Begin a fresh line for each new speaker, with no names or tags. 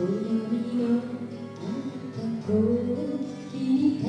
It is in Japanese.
「隣のあんたこを聞いた」